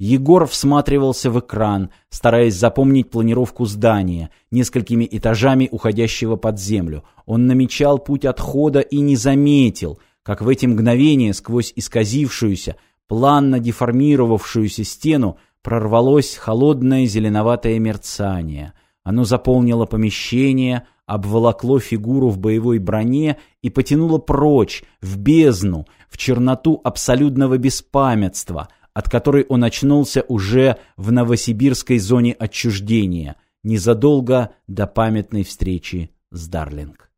Егор всматривался в экран, стараясь запомнить планировку здания, несколькими этажами уходящего под землю. Он намечал путь отхода и не заметил, как в эти мгновения сквозь исказившуюся, планно деформировавшуюся стену прорвалось холодное зеленоватое мерцание. Оно заполнило помещение, обволокло фигуру в боевой броне и потянуло прочь, в бездну, в черноту абсолютного беспамятства — от которой он очнулся уже в новосибирской зоне отчуждения, незадолго до памятной встречи с Дарлинг.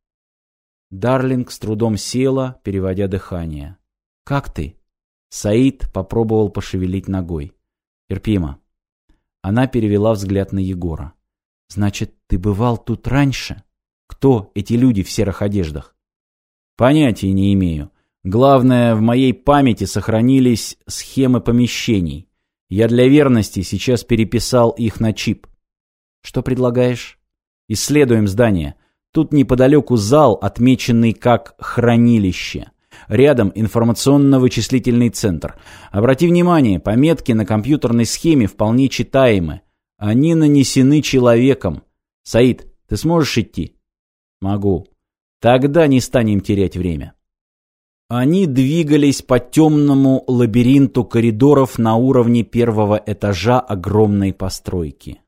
Дарлинг с трудом села, переводя дыхание. «Как ты?» Саид попробовал пошевелить ногой. «Терпимо». Она перевела взгляд на Егора. «Значит, ты бывал тут раньше? Кто эти люди в серых одеждах?» «Понятия не имею. Главное, в моей памяти сохранились схемы помещений. Я для верности сейчас переписал их на чип. Что предлагаешь? Исследуем здание. Тут неподалеку зал, отмеченный как «хранилище». Рядом информационно-вычислительный центр. Обрати внимание, пометки на компьютерной схеме вполне читаемы. Они нанесены человеком. Саид, ты сможешь идти? Могу. Тогда не станем терять время. Они двигались по темному лабиринту коридоров на уровне первого этажа огромной постройки.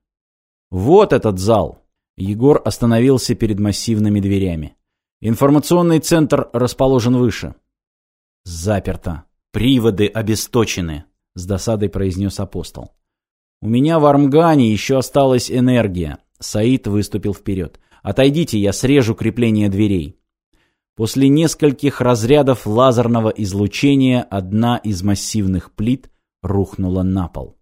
«Вот этот зал!» Егор остановился перед массивными дверями. «Информационный центр расположен выше». «Заперто. Приводы обесточены», — с досадой произнес апостол. «У меня в Армгане еще осталась энергия». Саид выступил вперед. «Отойдите, я срежу крепление дверей». После нескольких разрядов лазерного излучения одна из массивных плит рухнула на пол.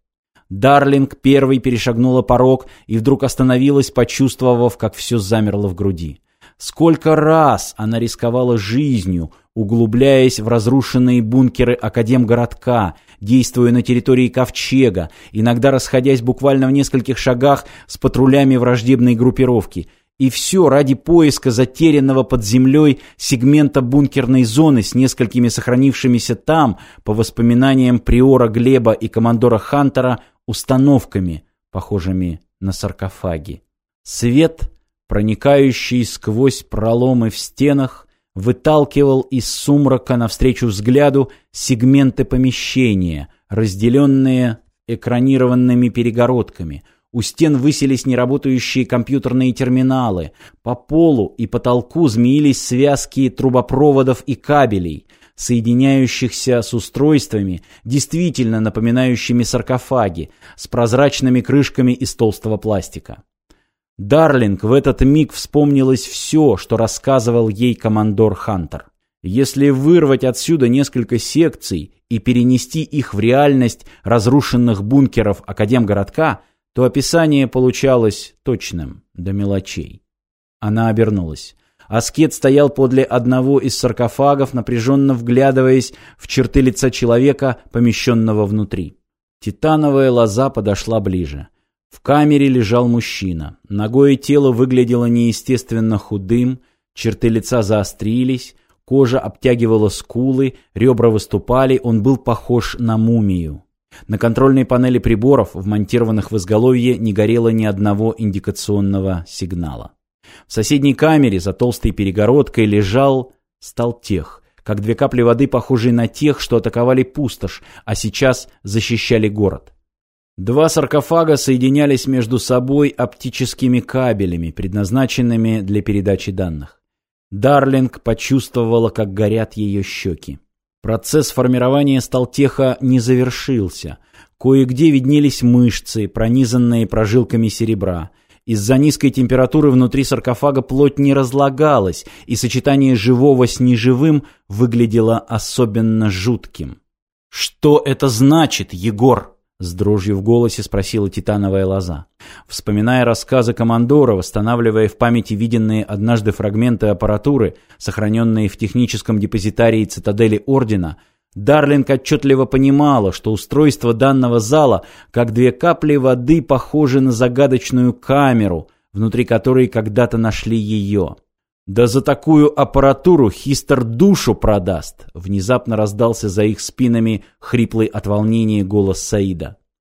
Дарлинг первой перешагнула порог и вдруг остановилась, почувствовав, как все замерло в груди. Сколько раз она рисковала жизнью, углубляясь в разрушенные бункеры Академгородка, действуя на территории Ковчега, иногда расходясь буквально в нескольких шагах с патрулями враждебной группировки – и все ради поиска затерянного под землей сегмента бункерной зоны с несколькими сохранившимися там, по воспоминаниям приора Глеба и командора Хантера, установками, похожими на саркофаги. Свет, проникающий сквозь проломы в стенах, выталкивал из сумрака навстречу взгляду сегменты помещения, разделенные экранированными перегородками – у стен высились неработающие компьютерные терминалы. По полу и потолку змеились связки трубопроводов и кабелей, соединяющихся с устройствами, действительно напоминающими саркофаги, с прозрачными крышками из толстого пластика. Дарлинг в этот миг вспомнилось все, что рассказывал ей командор Хантер. Если вырвать отсюда несколько секций и перенести их в реальность разрушенных бункеров Академгородка – то описание получалось точным, до мелочей. Она обернулась. Аскет стоял подле одного из саркофагов, напряженно вглядываясь в черты лица человека, помещенного внутри. Титановая лоза подошла ближе. В камере лежал мужчина. Ногое тело выглядело неестественно худым, черты лица заострились, кожа обтягивала скулы, ребра выступали, он был похож на мумию. На контрольной панели приборов, вмонтированных в изголовье, не горело ни одного индикационного сигнала. В соседней камере за толстой перегородкой лежал сталтех, как две капли воды, похожие на тех, что атаковали пустошь, а сейчас защищали город. Два саркофага соединялись между собой оптическими кабелями, предназначенными для передачи данных. Дарлинг почувствовала, как горят ее щеки. Процесс формирования сталтеха не завершился. Кое-где виднелись мышцы, пронизанные прожилками серебра. Из-за низкой температуры внутри саркофага плоть не разлагалась, и сочетание живого с неживым выглядело особенно жутким. «Что это значит, Егор?» С дрожью в голосе спросила титановая лоза. Вспоминая рассказы командора, восстанавливая в памяти виденные однажды фрагменты аппаратуры, сохраненные в техническом депозитарии цитадели Ордена, Дарлинг отчетливо понимала, что устройство данного зала, как две капли воды, похоже на загадочную камеру, внутри которой когда-то нашли ее. «Да за такую аппаратуру Хистер душу продаст!» Внезапно раздался за их спинами хриплый от волнения голос Саида.